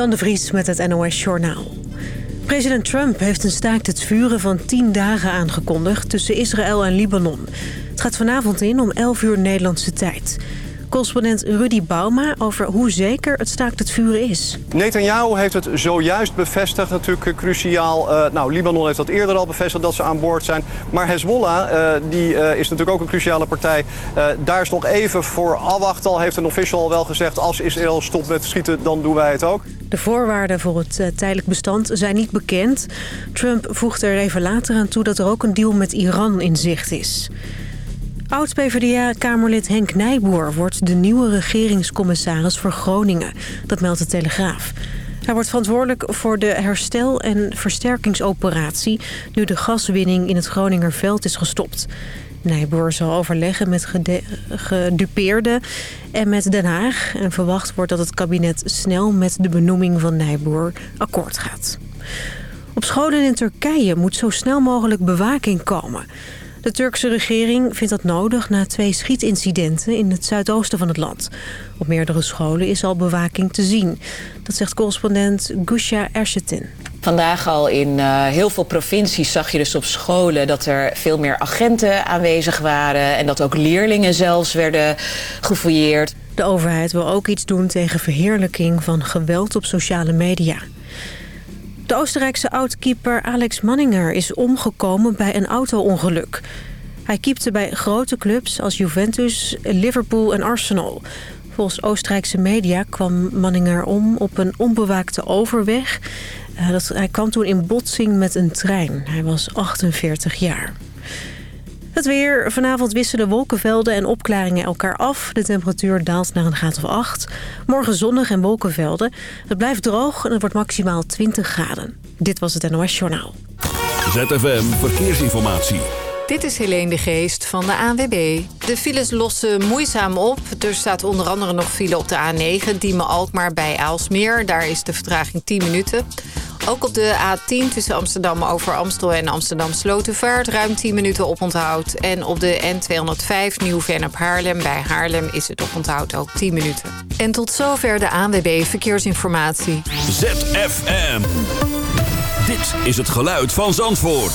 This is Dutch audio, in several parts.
Dan de Vries met het NOS Journaal. President Trump heeft een staakt het vuren van 10 dagen aangekondigd tussen Israël en Libanon. Het gaat vanavond in om 11 uur Nederlandse tijd. Correspondent Rudy Bauma over hoe zeker het staakt het vuren is. Netanyahu heeft het zojuist bevestigd, natuurlijk cruciaal. Uh, nou, Libanon heeft dat eerder al bevestigd dat ze aan boord zijn. Maar Hezbollah, uh, die uh, is natuurlijk ook een cruciale partij. daar is nog even voor afwachten. Al heeft een official al wel gezegd, als Israël stopt met schieten, dan doen wij het ook. De voorwaarden voor het tijdelijk bestand zijn niet bekend. Trump voegt er even later aan toe dat er ook een deal met Iran in zicht is. Oud-PVDA-kamerlid Henk Nijboer wordt de nieuwe regeringscommissaris voor Groningen. Dat meldt de Telegraaf. Hij wordt verantwoordelijk voor de herstel- en versterkingsoperatie... nu de gaswinning in het Groningerveld is gestopt. Nijboer zal overleggen met gedupeerden en met Den Haag... en verwacht wordt dat het kabinet snel met de benoeming van Nijboer akkoord gaat. Op scholen in Turkije moet zo snel mogelijk bewaking komen... De Turkse regering vindt dat nodig na twee schietincidenten in het zuidoosten van het land. Op meerdere scholen is al bewaking te zien. Dat zegt correspondent Gusha Ersetin. Vandaag al in uh, heel veel provincies zag je dus op scholen dat er veel meer agenten aanwezig waren. En dat ook leerlingen zelfs werden gefouilleerd. De overheid wil ook iets doen tegen verheerlijking van geweld op sociale media. De Oostenrijkse oudkeeper Alex Manninger is omgekomen bij een auto-ongeluk. Hij keepte bij grote clubs als Juventus, Liverpool en Arsenal. Volgens Oostenrijkse media kwam Manninger om op een onbewaakte overweg. Dat, hij kwam toen in botsing met een trein. Hij was 48 jaar. Het weer. Vanavond wisselen wolkenvelden en opklaringen elkaar af. De temperatuur daalt naar een graad of 8. Morgen zonnig en wolkenvelden. Het blijft droog en het wordt maximaal 20 graden. Dit was het NOS Journaal. ZFM Verkeersinformatie. Dit is Helene de Geest van de ANWB. De files lossen moeizaam op. Er staat onder andere nog file op de A9, Diemen-Alkmaar bij Aalsmeer. Daar is de vertraging 10 minuten. Ook op de A10 tussen Amsterdam over Amstel en Amsterdam Slotenvaart... ruim 10 minuten oponthoud. En op de N205 Nieuw-Vennep Haarlem bij Haarlem is het oponthoud ook 10 minuten. En tot zover de ANWB Verkeersinformatie. ZFM. Dit is het geluid van Zandvoort.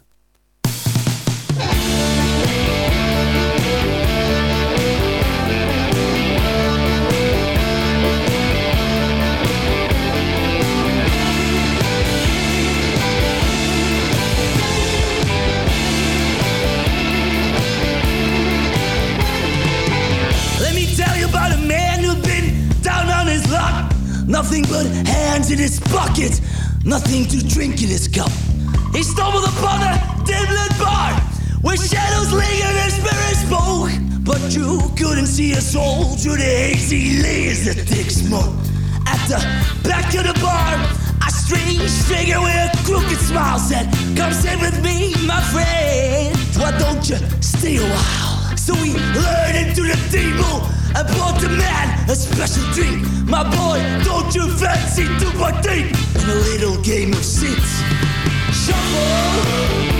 Nothing but hands in his pocket, nothing to drink in his cup. He stumbled upon a dim-lit bar where shadows lingered and spirits spoke. But you couldn't see a soul through the hazy layers of thick smoke. At the back of the bar, a strange figure with a crooked smile said, Come sit with me, my friend. Why don't you stay a while? So we lured into the table and bought the man a special drink. My boy, don't you fancy to partake in a little game of six? Shuffle,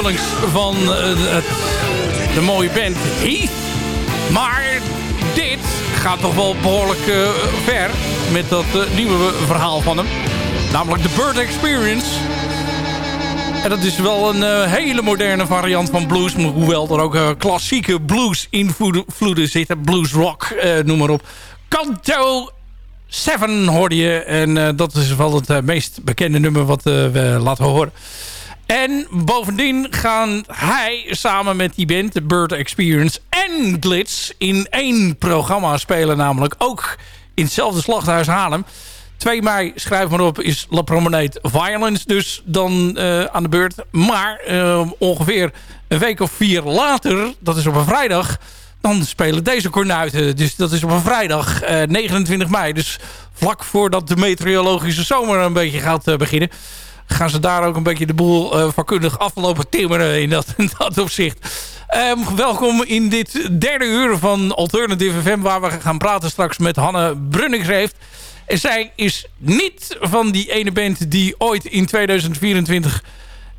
van het, de mooie band Heath. Maar dit gaat toch wel behoorlijk ver met dat nieuwe verhaal van hem. Namelijk de Bird Experience. En dat is wel een hele moderne variant van blues. Hoewel er ook klassieke blues invloeden zitten. Blues rock, noem maar op. Canto Seven hoorde je. En dat is wel het meest bekende nummer wat we laten horen. En bovendien gaan hij samen met die band, de Bird Experience en Glitz... in één programma spelen, namelijk ook in hetzelfde slachthuis Haarlem. 2 mei, schrijf maar op, is La Promenade Violence dus dan aan de beurt. Maar ongeveer een week of vier later, dat is op een vrijdag dan spelen deze kornuiten. Dus dat is op een vrijdag, eh, 29 mei. Dus vlak voordat de meteorologische zomer een beetje gaat beginnen... gaan ze daar ook een beetje de boel uh, vakkundig aflopen timmeren in dat, in dat opzicht. Um, welkom in dit derde uur van Alternative FM... waar we gaan praten straks met Hanne Brunningsreeft. Zij is niet van die ene band die ooit in 2024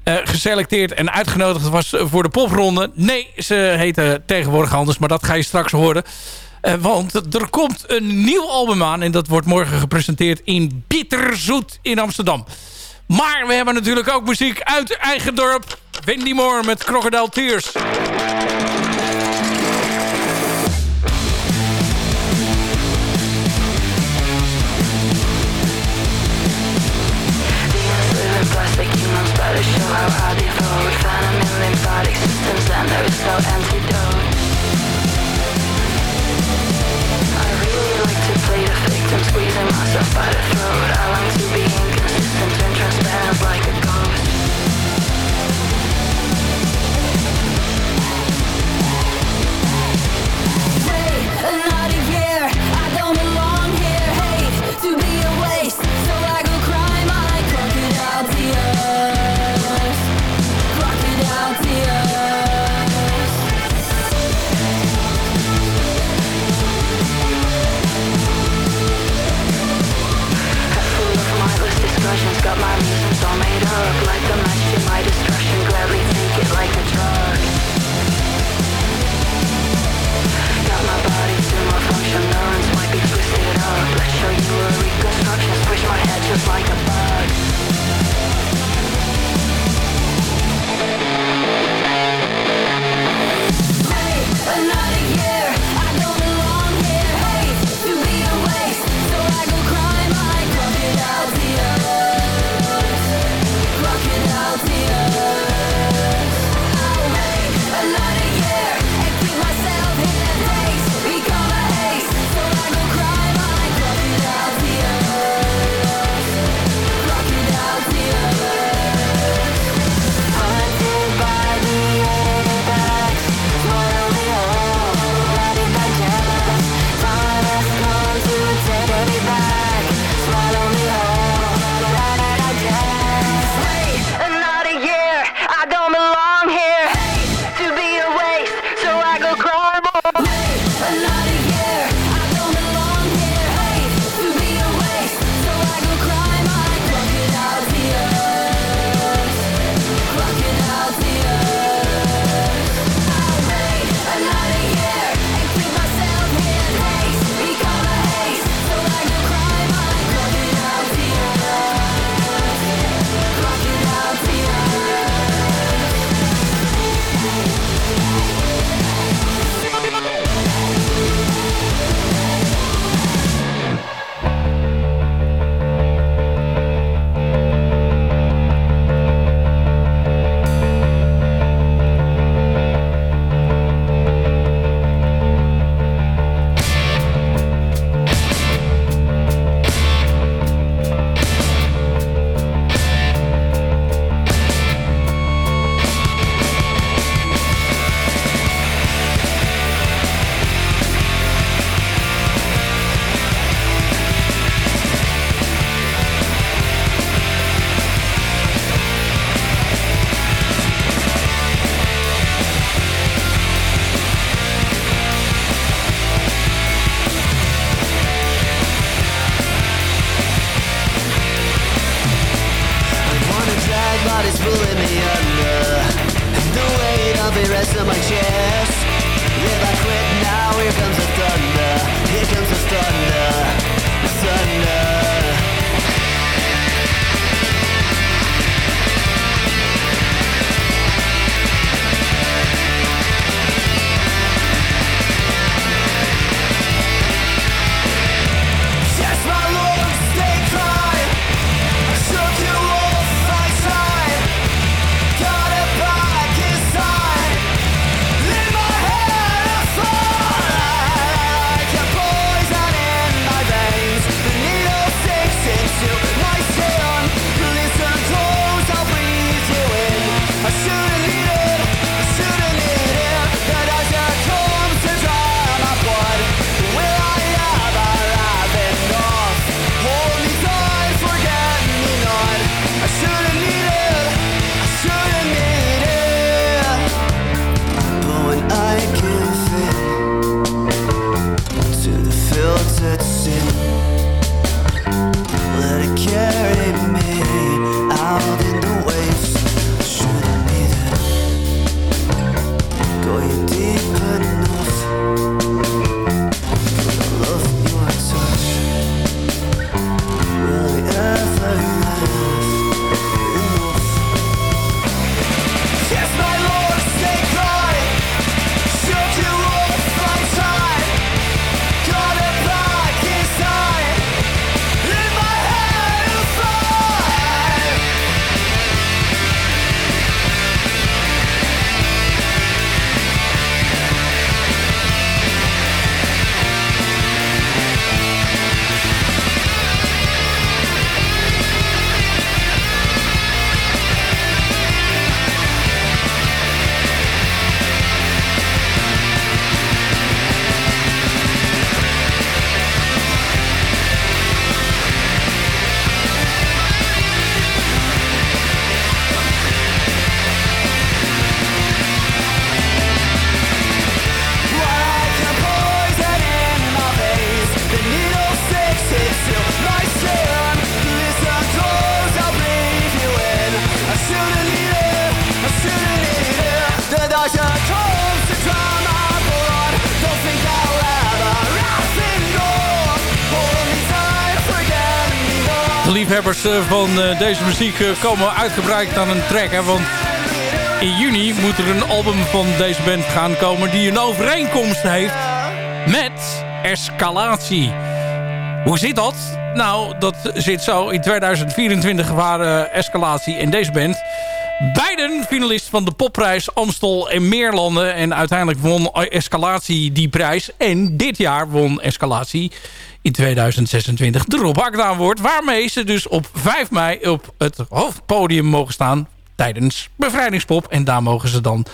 uh, geselecteerd en uitgenodigd was voor de popronde. Nee, ze heten tegenwoordig anders, maar dat ga je straks horen. Uh, want er komt een nieuw album aan en dat wordt morgen gepresenteerd in Bitterzoet in Amsterdam. Maar we hebben natuurlijk ook muziek uit eigen dorp. Wendy Moore met Crocodile Tears. the I to like a to my chest. If I quit now, here comes the thunder. Here comes the thunder. Eh, van eh, deze muziek eh, komen uitgebreid aan een track. Hè, want in juni moet er een album van deze band gaan komen... die een overeenkomst heeft met Escalatie. Hoe zit dat? Nou, dat zit zo. In 2024 waren Escalatie en deze band... beiden finalist van de popprijs Amstel en Meerlanden. En uiteindelijk won Escalatie die prijs. En dit jaar won Escalatie in 2026 de Rob Award. Waarmee ze dus op 5 mei op het hoofdpodium mogen staan tijdens Bevrijdingspop. En daar mogen ze dan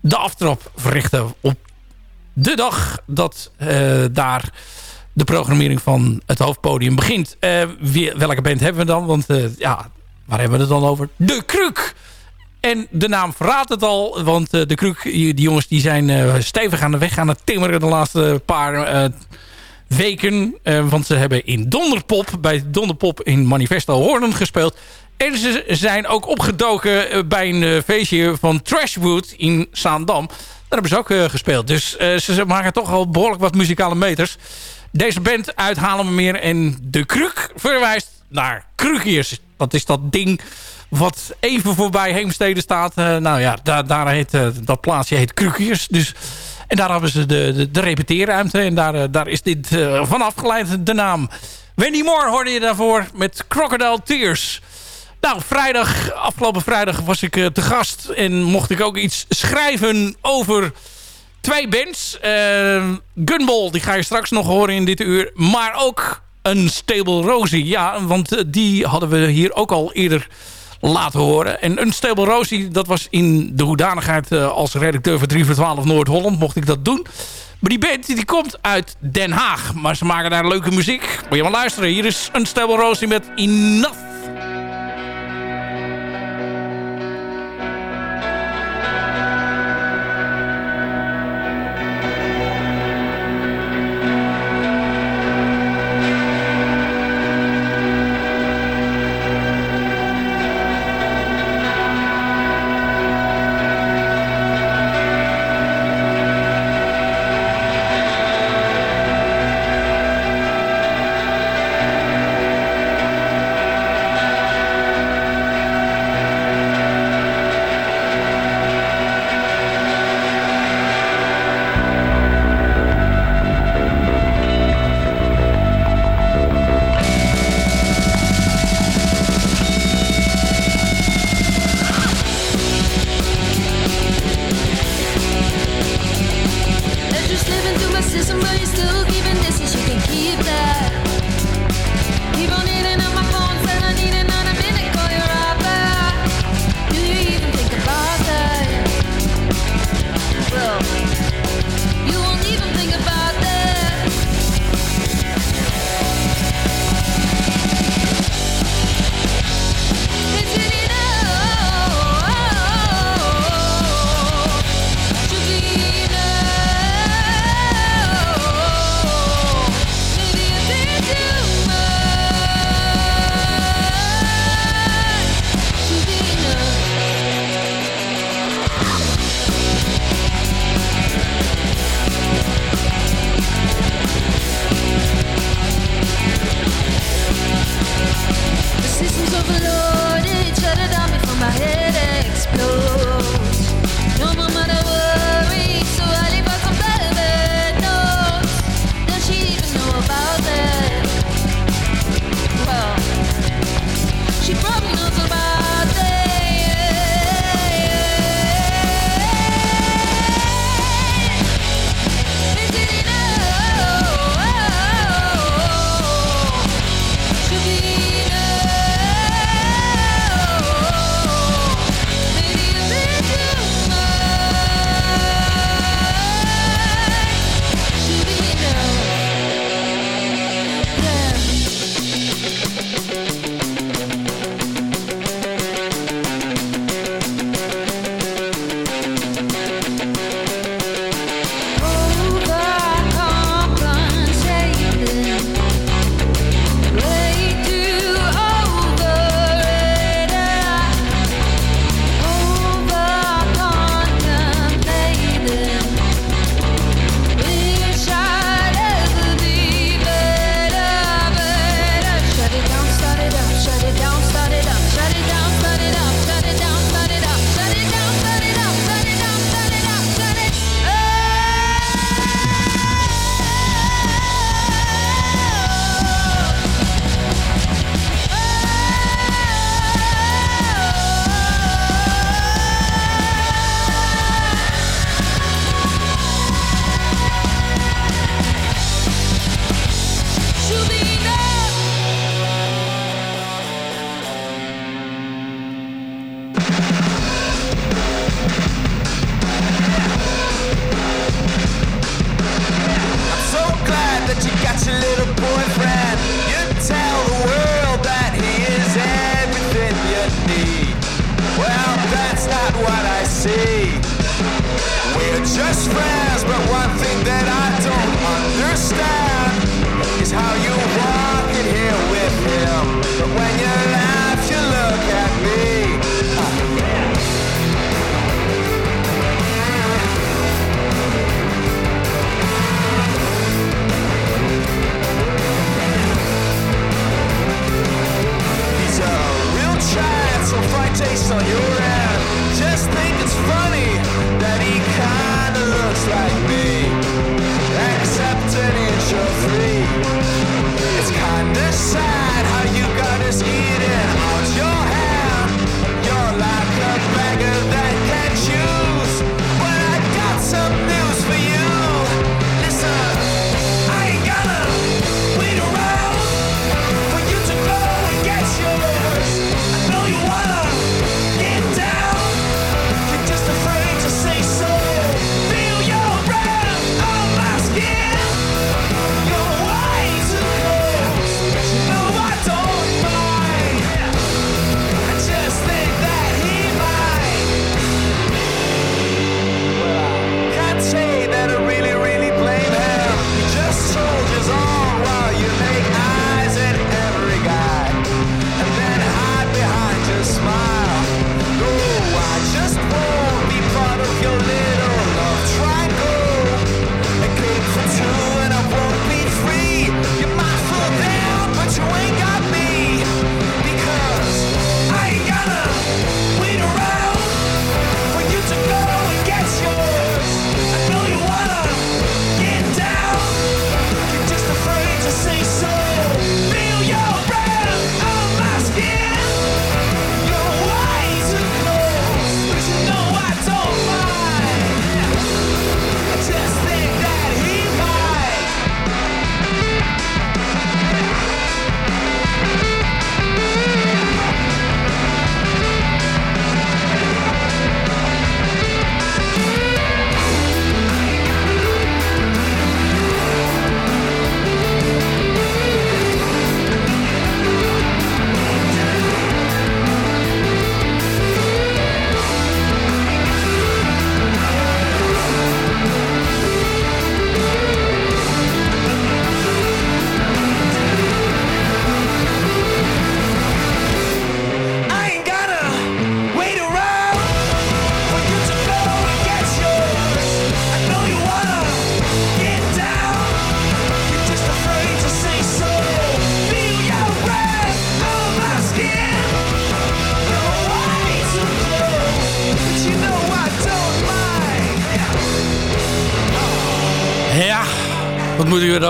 de aftrap verrichten op de dag dat eh, daar de programmering van het hoofdpodium begint. Eh, wie- welke band hebben we dan? Want eh, ja, waar hebben we het dan over? De Kruk! En de naam verraadt het al, want eh, de Kruk, die jongens die zijn eh, stevig aan de weg aan het timmeren de laatste paar eh, weken. Want ze hebben in Donderpop, bij Donderpop in Manifesto Hoorn gespeeld. En ze zijn ook opgedoken bij een feestje van Trashwood in Zaandam. Daar hebben ze ook gespeeld. Dus ze maken toch al behoorlijk wat muzikale meters. Deze band uit Haarlemmermeer en De Kruk verwijst naar Krukiers. Dat is dat ding wat even voorbij Heemstede staat. Eh, nou ja, daar, daar heet, eh, dat plaatsje heet Krukiers. Dus, en daar hebben ze de, de, de repeteerruimte. En daar, eh, daar is dit eh, van afgeleid, de naam. Wendy Moore hoorde je daarvoor met Crocodile Tears. Nou, vrijdag, afgelopen vrijdag was ik te gast. En mocht ik ook iets schrijven over twee bands. Eh, Gunball, die ga je straks nog horen in dit uur. Maar ook een Stable Rosie. Ja, want die hadden we hier ook al eerder laten horen. En een Stable Rosie, dat was in de hoedanigheid eh, als redacteur van 3 voor 12 Noord-Holland. Mocht ik dat doen. Maar die band die komt uit Den Haag. Maar ze maken daar leuke muziek. Moet je maar luisteren. Hier is een Stable Rosie met. Enough that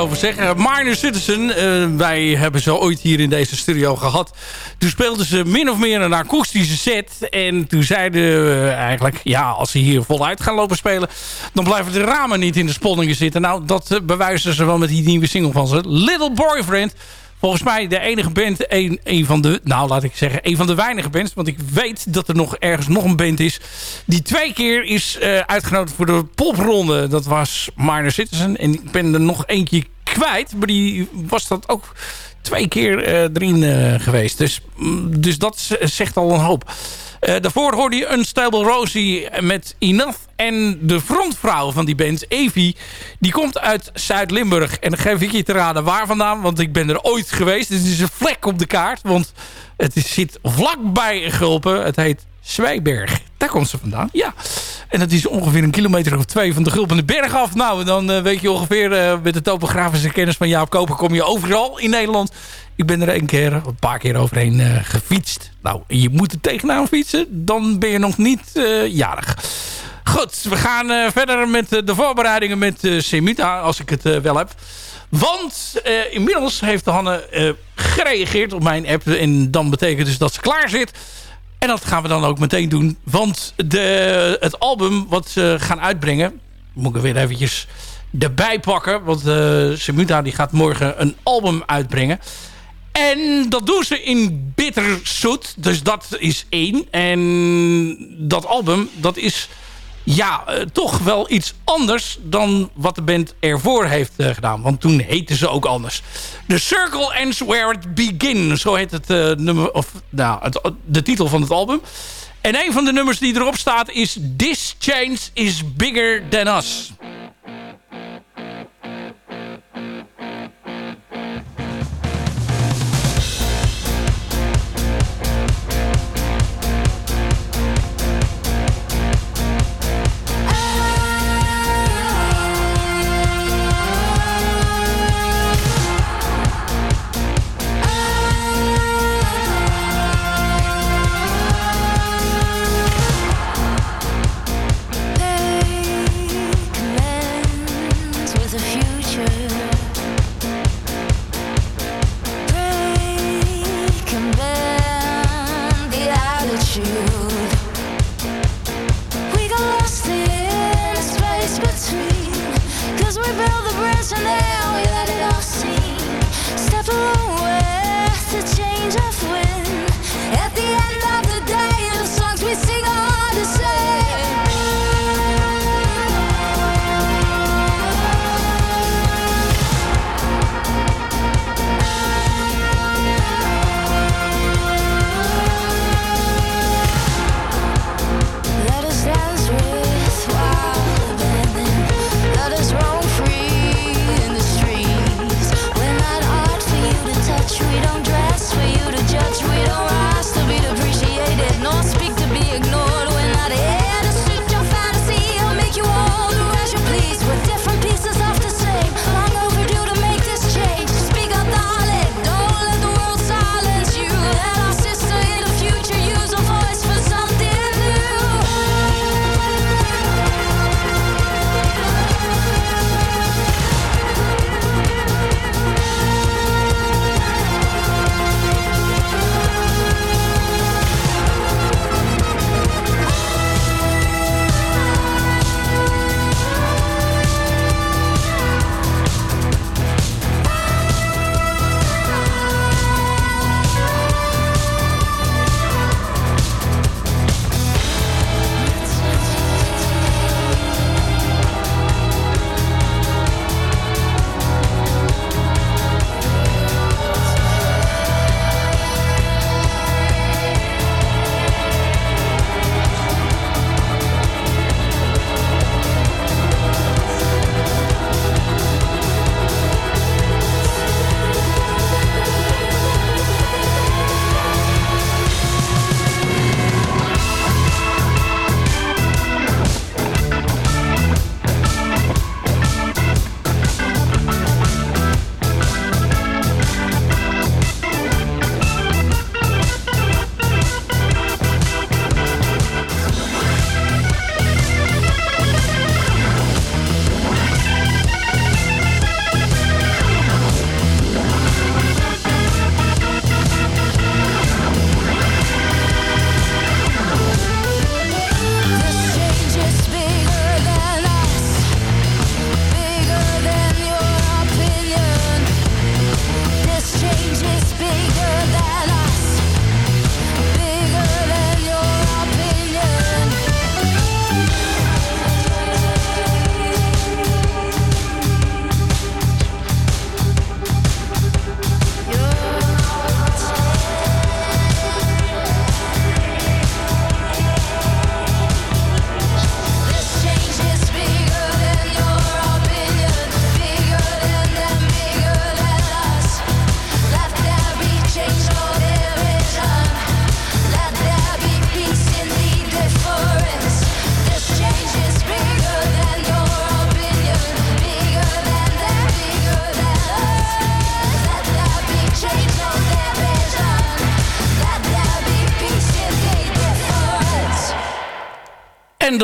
over zeggen. Minor Citizen, eh, wij hebben ze ooit hier in deze studio gehad. Toen speelden ze min of meer een akoestische set. En toen zeiden we eigenlijk, ja, als ze hier voluit gaan lopen spelen... dan blijven de ramen niet in de sponningen zitten. Nou, dat eh, bewijzen ze wel met die nieuwe single van ze. Little Boyfriend volgens mij de enige band, een, een van de, nou laat ik zeggen, een van de weinige bands. Want ik weet dat er nog ergens nog een band is die twee keer is eh, uitgenodigd voor de popronde. Dat was Minor Citizen. En ik ben er nog eentje kwijt, maar die was dat ook twee keer eh, erin eh, geweest. Dus, mm, dus dat zegt al een hoop. Eh, daarvoor hoorde je Unstable Rosie met Enough. En de frontvrouw van die band, Evie, die komt uit Zuid-Limburg. En dan geef ik je te raden waar vandaan, want ik ben er ooit geweest. Dus het is een vlek op de kaart, want het zit vlakbij Gulpen. Het heet Zwijberg. Daar komt ze vandaan, ja. En dat is ongeveer een kilometer of twee van de Gulpende Berg af. Nou, dan eh, weet je ongeveer eh, met de topografische kennis van Jaap Koper... kom je overal in Nederland. Ik ben er een keer, een paar keer overheen eh, gefietst. Nou, je moet er tegenaan fietsen. Dan ben je nog niet jarig. Goed, we gaan verder met de voorbereidingen met Semita, als ik het wel heb. Want inmiddels heeft Hanne gereageerd op mijn app. En dan betekent dus dat ze klaar zit. En dat gaan we dan ook meteen doen. Want de, het album wat ze gaan uitbrengen... Moet ik er weer eventjes erbij pakken. Want uh, die gaat morgen een album uitbrengen. En dat doen ze in Bitterzoet. Dus dat is één. En dat album, dat is ja, eh, toch wel iets anders dan wat de band ervoor heeft eh, gedaan. Want toen heette ze ook anders. The Circle Ends Where It Begin. Zo heet het eh, nummer, of nou, het, de titel van het album. En een van de nummers die erop staat is This Change is Bigger Than Us.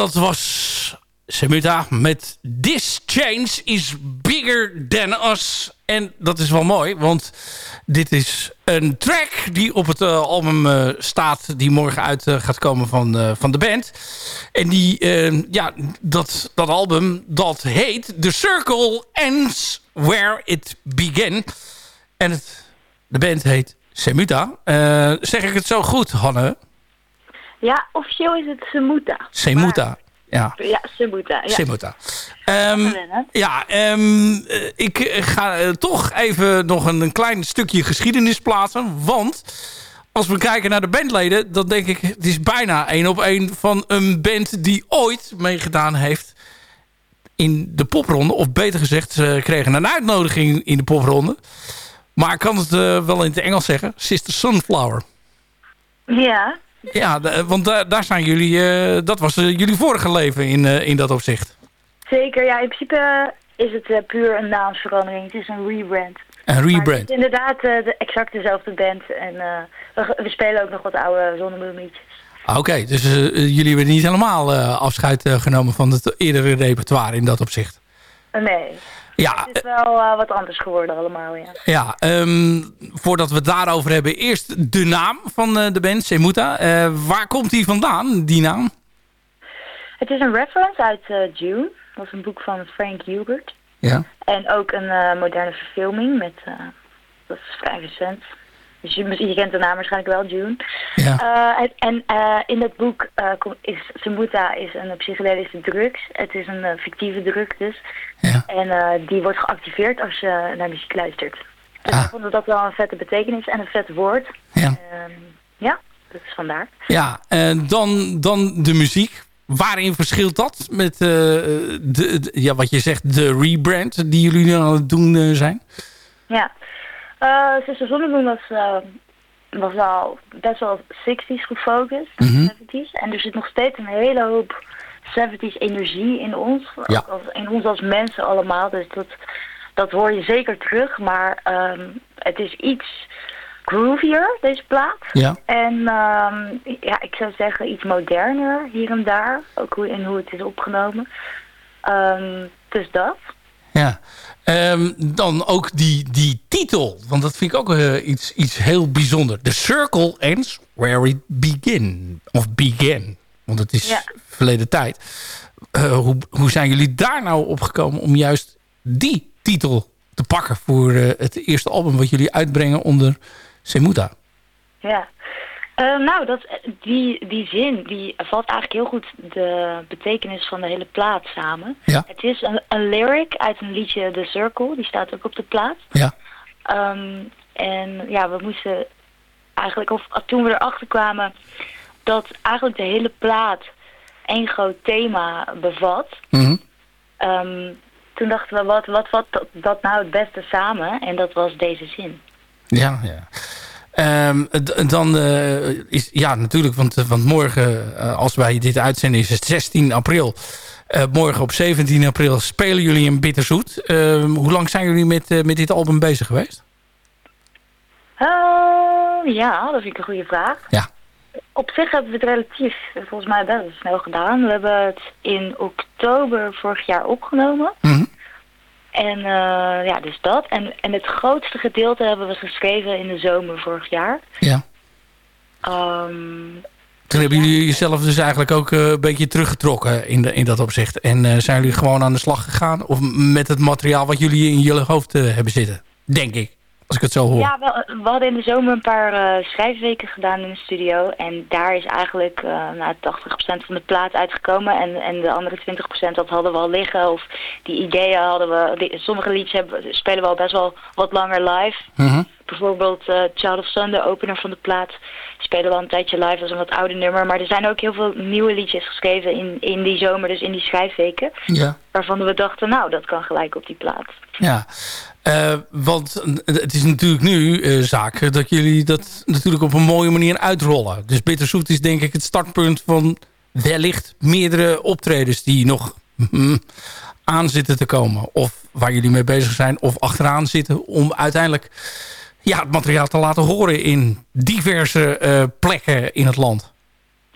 Dat was Semuta met This Change is Bigger Than Us. En dat is wel mooi, want dit is een track die op het eh, album eh, staat... die morgen uit eh, gaat komen van, van de band. En die, ja, dat, dat album, dat heet The Circle Ends Where It Began. En de band heet Semuta. Zeg ik het zo goed, Hanne? Ja, officieel is het Semuta. Semuta. Ja. Ja, Semuta. Ja. Semuta. Gewennen. ja, ehm, eh, ik eh, ga eh, toch even nog een, een klein stukje geschiedenis plaatsen. Want als we kijken naar de bandleden... dan denk ik, het is bijna één op één van een band... die ooit meegedaan heeft in de popronde. Of beter gezegd, ze kregen een uitnodiging in de popronde. Maar ik kan het wel in het Engels zeggen. Sister Sunflower. Ja, Ja, de- want daar, daar zijn jullie... eh, dat was eh, jullie vorige leven in, eh, in dat opzicht. zeker. Ja, in principe is het eh, puur een naamsverandering. Het is een rebrand. Een het rebrand. is inderdaad eh, de, exact dezelfde band. En eh, we, we spelen ook nog wat oude zonnebloemliedjes. Ah, Oké, dus eh, eh, jullie hebben niet helemaal eh, afscheid eh, genomen van het eerdere repertoire in dat opzicht. Eh, nee, Ja, het is wel eh, wat anders geworden allemaal, ja. ja ehm, voordat we het daarover hebben, eerst de naam van eh, de band, Semuta. Eh, waar komt die vandaan, die naam? Het is een reference uit June. Dat is een boek van Frank Hubert. Ja. En ook een moderne verfilming met, dat is vrij recent. Dus je, je kent de naam waarschijnlijk wel, June. Ja. Eh, en eh, in dat boek kom- is Semuta is een psychedelische drugs. Het is een fictieve drug dus. Ja. En die wordt geactiveerd als je naar muziek luistert. Dus Ah. ik vond dat wel een vette betekenis en een vet woord. Ja. Ehm, ja, dat is vandaar. Ja, en dan, dan de muziek. Waarin verschilt dat met de, de- ja, wat je zegt, de rebrand die jullie nu aan het doen zijn? Ja. Eh Sister Zonnebloem was, eh, was al best wel 60s gefocust, Mhm. 70s. En er zit nog steeds een hele hoop 70s energie in ons. Ja. In ons als mensen allemaal. Dus dat, dat hoor je zeker terug. Maar ehm, het is iets groovier, deze plaat. Ja. En ehm, ja, ik zou zeggen iets moderner hier en daar. Ook hoe, in hoe het is opgenomen. Ehm, dus dat. Ja. Ehm, dan ook die, die titel. Want dat vind ik ook eh, iets, iets heel bijzonder. The Circle Ends Where It Begin. Of Began. Want het is Ja. verleden tijd. Eh, hoe, hoe zijn jullie daar nou opgekomen om juist die titel te pakken... voor eh, het eerste album wat jullie uitbrengen onder Semuta? Ja. Eh, nou, dat, die, die zin die valt eigenlijk heel goed de betekenis van de hele plaat samen. Ja. Het is een, een lyric uit een liedje The Circle, die staat ook op de plaat. Ja. Ehm, en ja, we moesten eigenlijk, of toen we erachter kwamen dat eigenlijk de hele plaat één groot thema bevat. Ehm, toen dachten we, wat, wat, wat dat, dat nou het beste samen? En dat was deze zin. Ja, ja. Ehm, dan eh, is, ja natuurlijk, want, eh, want morgen, eh, als wij dit uitzenden, is het 16 april. Morgen op 17 april spelen jullie in Bitterzoet. Ehm, hoe lang zijn jullie met, met dit album bezig geweest? Eh, ja, dat vind ik een goede vraag. Ja. Op zich hebben we het relatief, volgens mij best snel gedaan. We hebben het in oktober vorig jaar opgenomen. Mhm. En eh, ja, dus dat. En, en het grootste gedeelte hebben we geschreven in de zomer vorig jaar. Ja. Ehm, Toen hebben jullie jezelf dus eigenlijk ook eh, een beetje teruggetrokken in, de, in dat opzicht. En eh, zijn jullie gewoon aan de slag gegaan? Of met het materiaal wat jullie in jullie hoofd hebben zitten? Denk ik, als ik het zo hoor. ja, we, we hadden in de zomer een paar eh, schrijfweken gedaan in de studio. En daar is eigenlijk eh nou, 80% van de plaat uitgekomen. En, en de andere 20% dat hadden we al liggen. Of die ideeën hadden we... Die, sommige liedjes hebben, spelen we al best wel wat langer live. Mhm. Bijvoorbeeld eh, Child of Sun, de opener van de plaat, spelen we al een tijdje live. Dat is een wat ouder nummer. Maar er zijn ook heel veel nieuwe liedjes geschreven in, in die zomer, dus in die schrijfweken. Ja. Waarvan we dachten, nou, dat kan gelijk op die plaat. Ja, Eh, want het is natuurlijk nu eh, zaak dat jullie dat natuurlijk op een mooie manier uitrollen. Dus Bitterzoet is denk ik het startpunt van wellicht meerdere optredens die nog mm, aan zitten te komen. Of waar jullie mee bezig zijn of achteraan zitten om uiteindelijk ja, het materiaal te laten horen in diverse eh, plekken in het land.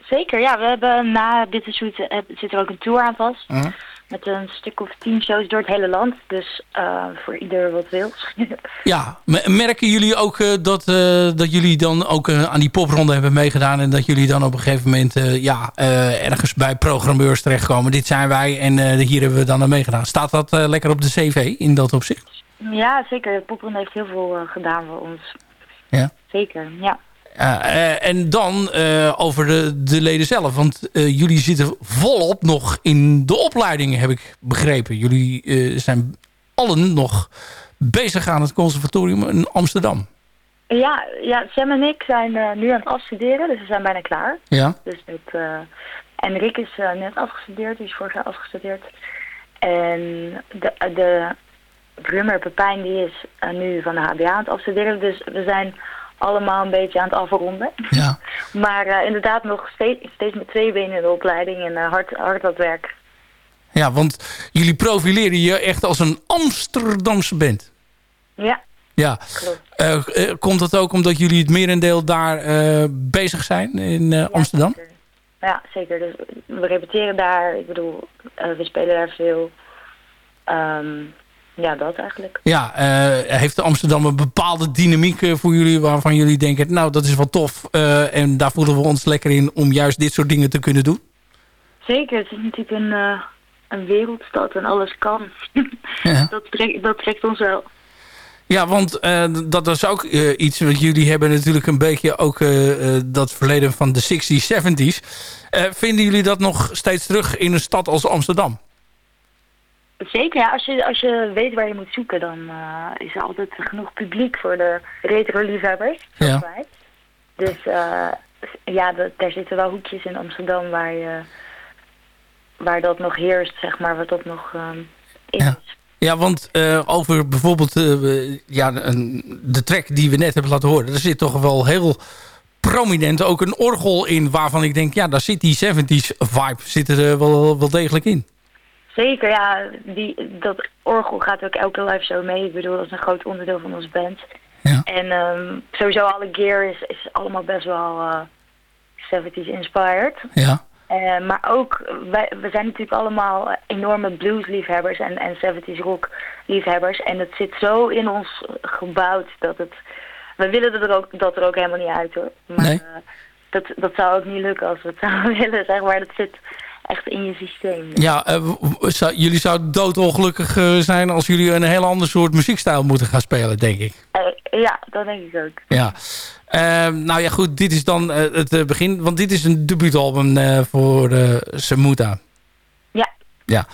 Zeker, ja. We hebben na Bittersweet eh, zit er ook een tour aan vast. Met een stuk of tien shows door het hele land. Dus eh, voor ieder wat wil. Ja, me- merken jullie ook eh, dat, eh, dat jullie dan ook aan die popronde hebben meegedaan... en dat jullie dan op een gegeven moment ja, ergens bij programmeurs terechtkomen? Dit zijn wij en hier hebben we dan aan meegedaan. Staat dat lekker op de cv in dat opzicht? ja, zeker. Popron heeft heel veel gedaan voor ons. Ja. Zeker, ja. Ja, eh, en dan eh, over de, de leden zelf. Want eh, jullie zitten volop nog in de opleiding, heb ik begrepen. Jullie zijn allen nog bezig aan het conservatorium in Amsterdam. Ja, ja, Sam en ik zijn nu aan het afstuderen, dus we zijn bijna klaar. Ja. Dus met, en Rick is net afgestudeerd, die is vorig jaar afgestudeerd. En de, de drummer Pepijn die is nu van de HBA aan het afstuderen, dus we zijn allemaal een beetje aan het afronden. Ja. Maar eh, inderdaad nog steeds, steeds met twee benen in de opleiding en eh, hard, hard aan het werk. Ja, want jullie profileren je echt als een Amsterdamse band. Ja, Ja. klopt. Eh, komt dat ook omdat jullie het merendeel daar bezig zijn in Amsterdam? Zeker. Ja, zeker. Dus we repeteren daar. Ik bedoel, we spelen daar veel. Ehm, ja, dat eigenlijk. Ja, eh, heeft Amsterdam een bepaalde dynamiek eh, voor jullie... waarvan jullie denken, nou, dat is wel tof... eh, en daar voelen we ons lekker in om juist dit soort dingen te kunnen doen? Zeker, het is natuurlijk een, een wereldstad en alles kan. Ja. dat, trekt, dat trekt ons wel. Ja, want dat is ook iets... wat jullie hebben natuurlijk een beetje ook dat verleden van de 60s, 70s. Eh, vinden jullie dat nog steeds terug in een stad als Amsterdam? Zeker, ja. Als je, als je weet waar je moet zoeken, dan eh, is er altijd genoeg publiek voor de retro-liefhebbers. Ja. wij. Dus eh, ja, dat, daar zitten wel hoekjes in Amsterdam waar, je, waar dat nog heerst, zeg maar, wat dat nog ehm in Ja. is. Ja, want eh, over bijvoorbeeld ja, een, de track die we net hebben laten horen... er zit toch wel heel prominent ook een orgel in... waarvan ik denk, ja, daar zit die 70s vibe zit er wel, wel degelijk in. Zeker, ja. Die, dat orgel gaat ook elke live show mee. Ik bedoel, dat is een groot onderdeel van onze band. Ja. En ehm, sowieso alle gear is, is allemaal best wel eh 70s inspired. Ja, Eh, maar ook, wij, we zijn natuurlijk allemaal enorme bluesliefhebbers en, en 70s rock liefhebbers. En het zit zo in ons gebouwd dat het... We willen dat er ook, dat er ook helemaal niet uit hoor. Maar Nee. eh, dat, dat zou ook niet lukken als we het zouden willen, zeg maar. Dat zit echt in je systeem. ja w- zou- jullie zouden doodongelukkig eh, zijn... als jullie een heel ander soort muziekstijl moeten gaan spelen, denk ik. Eh, ja, dat denk ik ook. Ja. Ehm, nou ja, goed, dit is dan het begin. Want dit is een debuutalbum voor Semuta. Ja. Ja.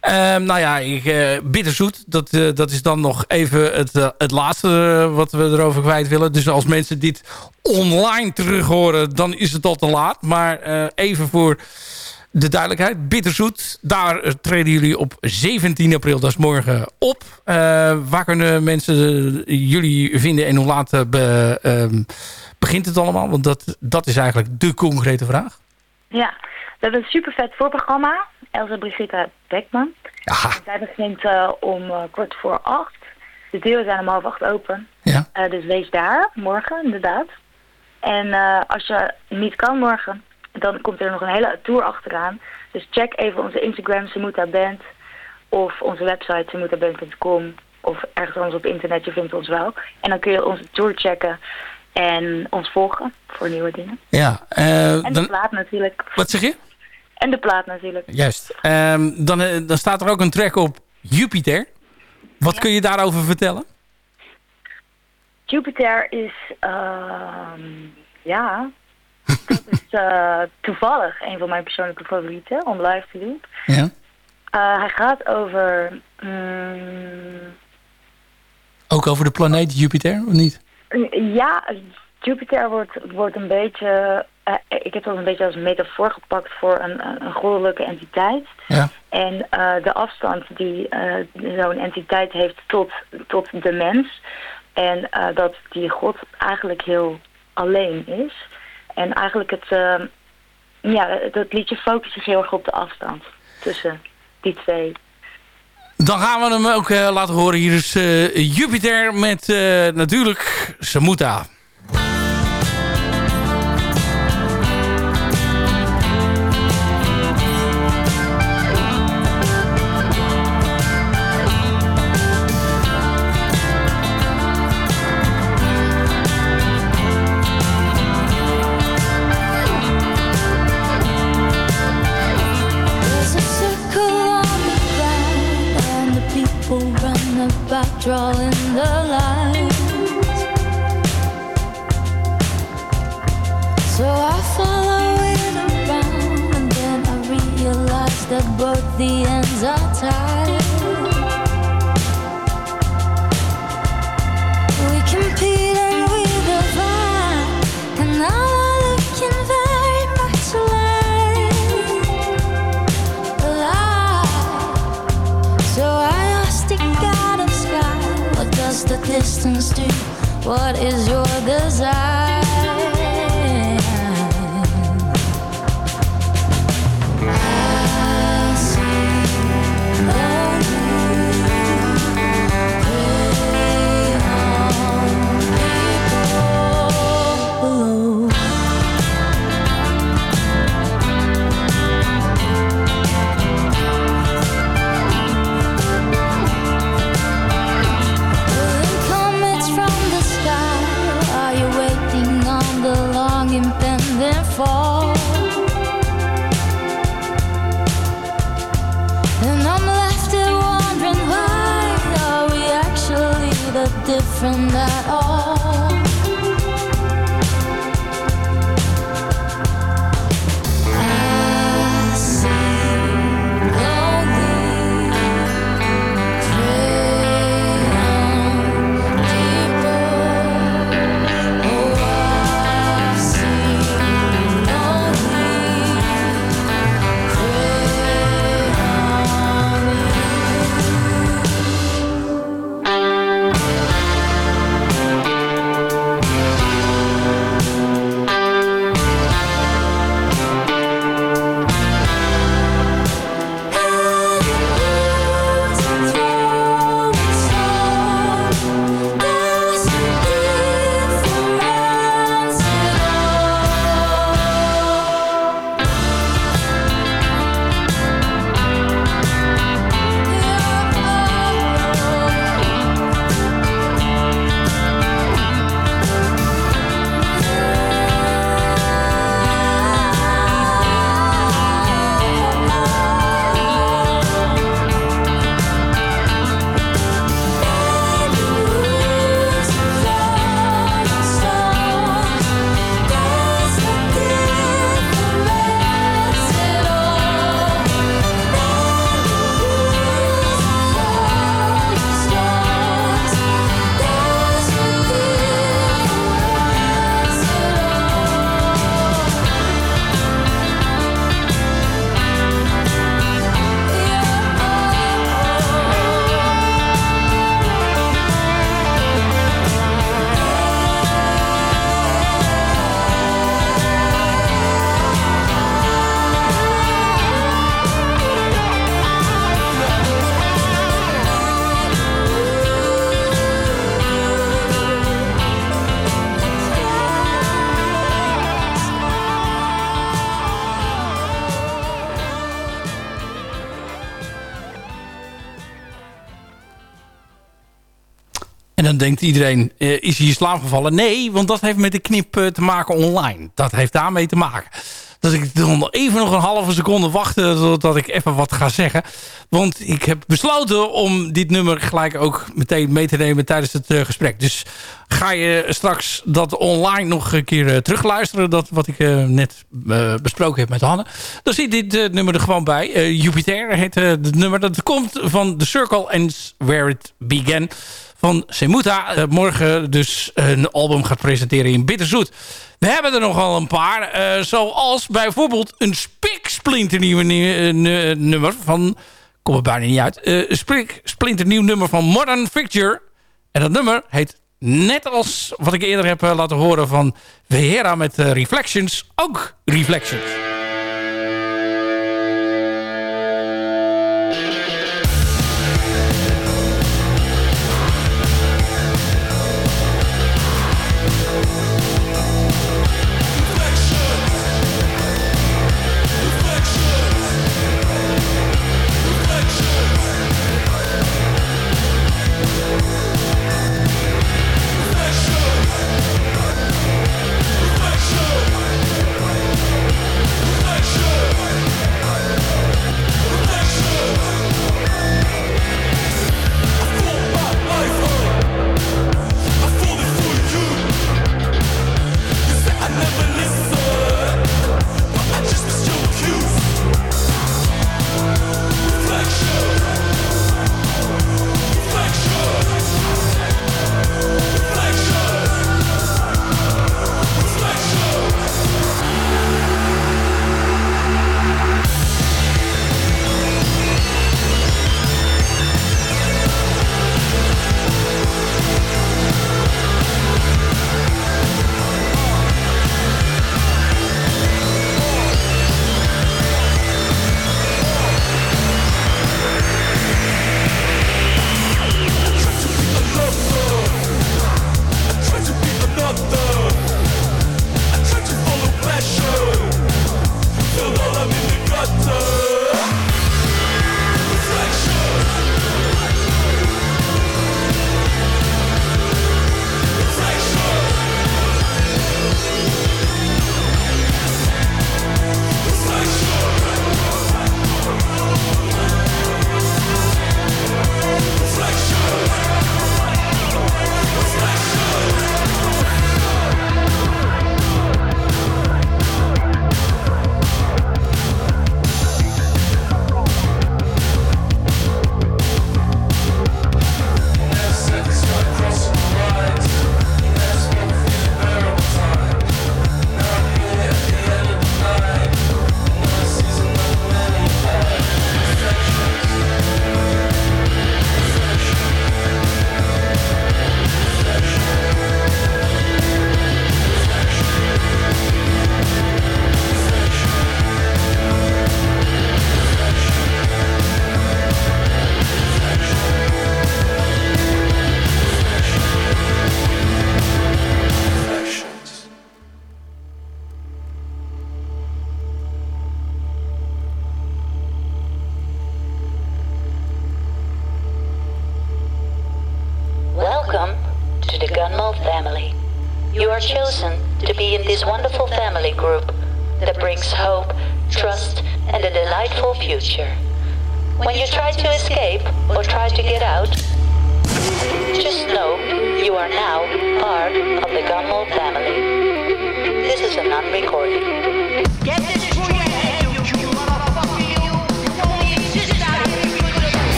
Ehm, nou ja, ik, bitterzoet. Dat, dat is dan nog even het, het laatste wat we erover kwijt willen. Dus als mensen dit online terug horen, dan is het al te laat. Maar even voor de duidelijkheid. Bitterzoet, daar treden jullie op 17 april, dat is morgen, op. Eh, waar kunnen mensen eh, jullie vinden en hoe laat eh, be- ehm, begint het allemaal? Want dat, dat is eigenlijk de concrete vraag. Ja, we hebben een super vet voorprogramma. Elsa Brigitte Beckman. Ja, Zij begint om kwart voor acht. De deuren zijn om half acht open. ja. Dus wees daar, morgen inderdaad. En als je niet kan morgen, dan komt er nog een hele tour achteraan. Dus check even onze Instagram, Semuta Band. Of onze website, semutaband.com. Of ergens anders op internet, je vindt ons wel. En dan kun je onze tour checken en ons volgen voor nieuwe dingen. ja. eh, En de dan, plaat natuurlijk. wat zeg je? En de plaat natuurlijk. Juist. Ehm, dan, eh, dan staat er ook een track op Jupiter. Wat kun je daarover vertellen? Jupiter is, ehm, ja, dat is eh, toevallig een van mijn persoonlijke favorieten om live te doen. Ja. Eh, hij gaat over, mm, Ook over de planeet Jupiter, of niet? ja, Jupiter wordt, wordt een beetje, eh, ik heb dat een beetje als metafoor gepakt voor een, een, goddelijke entiteit. Ja. En de afstand die zo'n entiteit heeft tot, tot de mens. En dat die God eigenlijk heel alleen is. En eigenlijk het, eh, ja, dat liedje focust zich heel erg op de afstand tussen die twee. Dan gaan we hem ook eh, laten horen. Hier is eh, Jupiter met eh, natuurlijk Samuta. We'll run about drawing the lines. So I follow it around, and then I realize that both the ends. What is your desire? Different at iedereen, eh, is in slaap gevallen? Nee, want dat heeft met de knip eh, te maken online. Dat heeft daarmee te maken. Dat ik dan even nog een halve seconde wachten totdat ik even wat ga zeggen. Want ik heb besloten om dit nummer gelijk ook meteen mee te nemen tijdens het eh, gesprek. Dus ga je straks dat online nog een keer terugluisteren. Dat wat ik net besproken heb met Hanne. Dan zit dit nummer er gewoon bij. Jupiter heet het nummer. Dat komt van The Circle and Where It Began van Semuta. Eh, morgen dus een album gaat presenteren in Bitterzoet. We hebben er nogal een paar. eh, zoals bijvoorbeeld een spiksplinternieuwe ni- eh, nu- nummer van... Kom er bijna niet uit. spik- splinternieuw nummer van Modern Picture. En dat nummer heet net als wat ik eerder heb laten horen van Vehera met Reflections. Ook Reflections.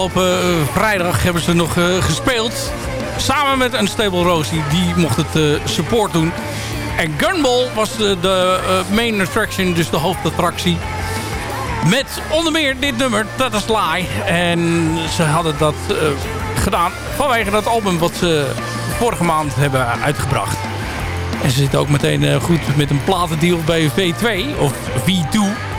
Afgelopen eh, vrijdag hebben ze nog eh, gespeeld. Samen met een Stable Rosie. Die mocht het eh, support doen. En Gunball was de, de main attraction, dus de hoofdattractie. Met onder meer dit nummer, Dat is Lie. En ze hadden dat gedaan vanwege dat album wat ze vorige maand hebben uitgebracht. En ze zitten ook meteen goed met een platendeal bij V2 of V2.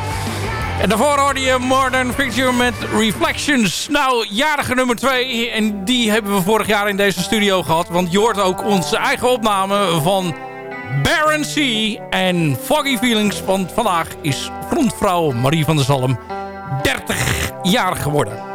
En daarvoor hoorde je Modern Picture met Reflections. Nou, jarige nummer 2. En die hebben we vorig jaar in deze studio gehad. Want je hoort ook onze eigen opname van Baron C. En Foggy Feelings, want vandaag is frontvrouw Marie van der Zalm 30 jaar geworden.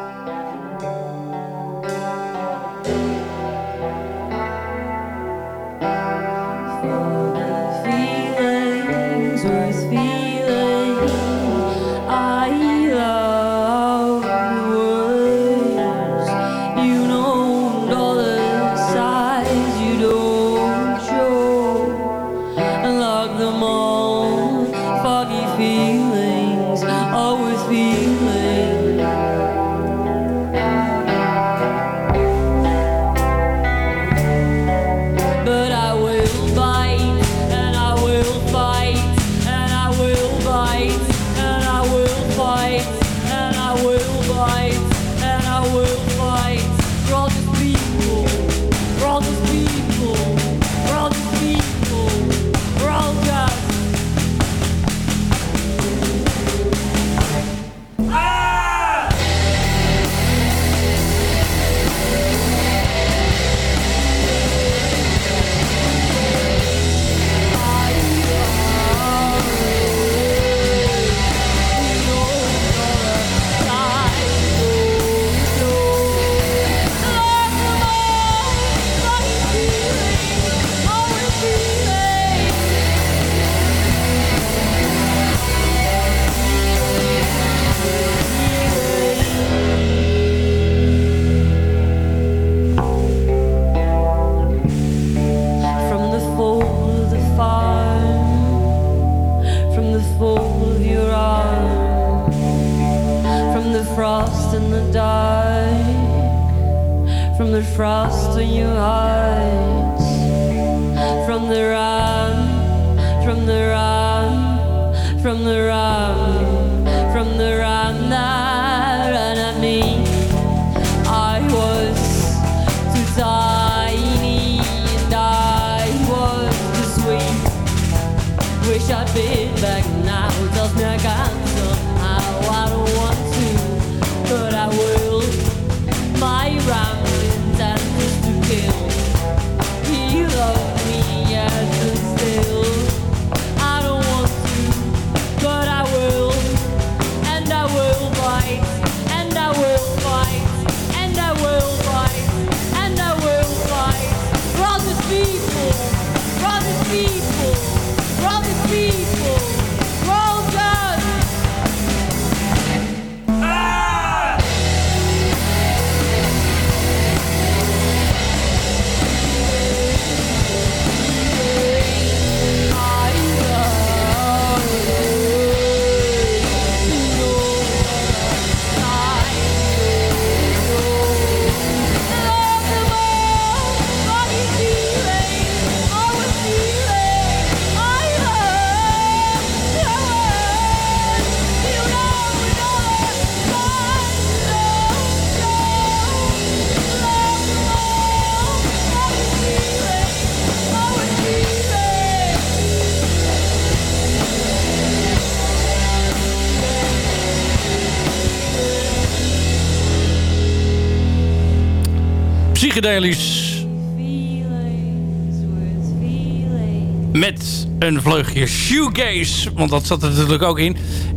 Met een vleugje shoegaze. Want dat zat er natuurlijk ook in.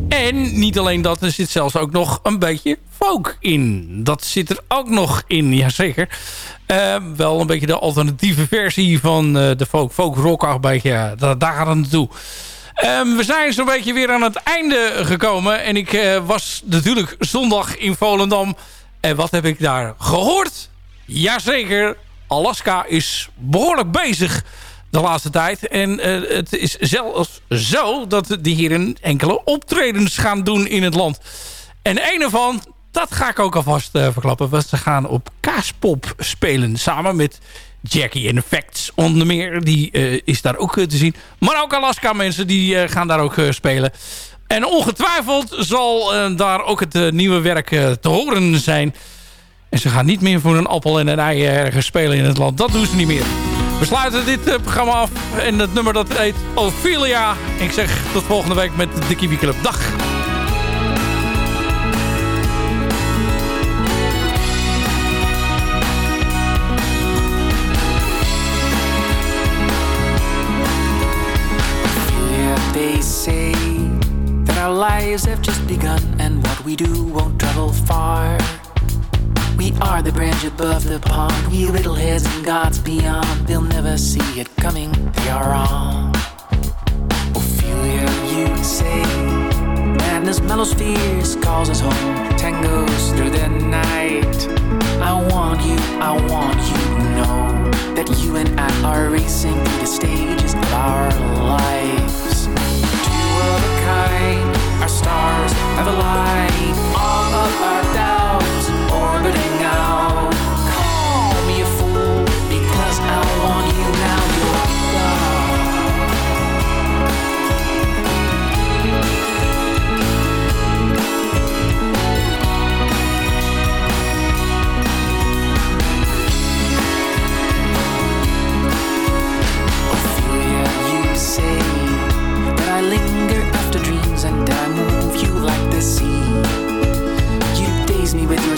En niet alleen dat, er zit zelfs ook nog een beetje folk in. Dat zit er ook nog in, jazeker. Uh, wel een beetje de alternatieve versie van uh, de folk, folk rock. Een beetje, daar, daar gaat naartoe. Um, we zijn zo'n beetje weer aan het einde gekomen. En ik uh, was natuurlijk zondag in Volendam. En wat heb ik daar gehoord? Jazeker, Alaska is behoorlijk bezig de laatste tijd. En uh, het is zelfs zo dat de heren enkele optredens gaan doen in het land. En een ervan, dat ga ik ook alvast uh, verklappen. Want ze gaan op Kaaspop spelen samen met Jackie and Facts onder meer. Die uh, is daar ook te zien. Maar ook Alaska mensen, die gaan daar ook spelen. En ongetwijfeld zal daar ook het nieuwe werk te horen zijn. En ze gaan niet meer voor een appel en een ei ergens spelen in het land. Dat doen ze niet meer. We sluiten dit uh, programma af. En het nummer dat heet Ophelia. Ik zeg tot volgende week met de Kiwi Club. Dag! Have just begun and what we do won't travel far. We are the branch above the pond. We little heads and gods beyond. They'll never see it coming. They are wrong. Ophelia, you say. Madness mellows fears, calls us home. Tangos through the night. I want you, I want you to know that you and I are racing through the stages of our lives. Two of a kind, our stars have aligned. All of our doubts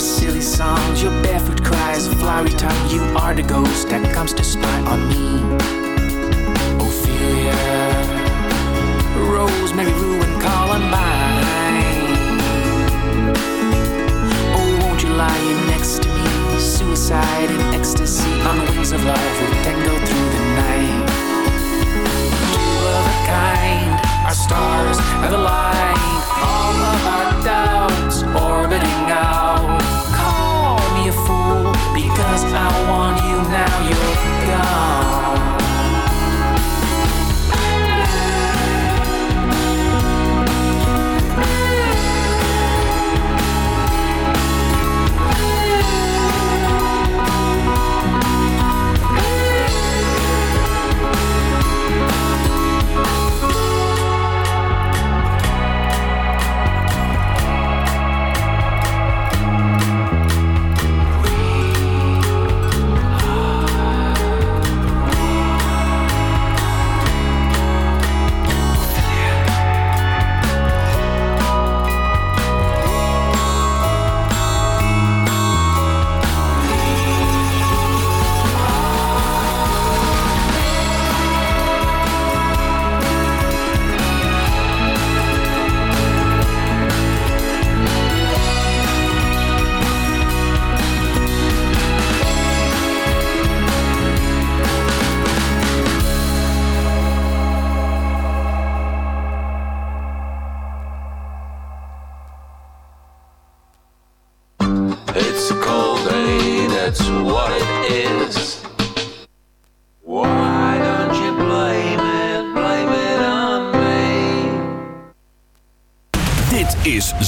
silly songs, your barefoot cries, flowery tongue. You are the ghost that comes to spy on me. Ophelia, Rosemary, Rue, and Columbine. Oh, won't you lie next to me? Suicide and ecstasy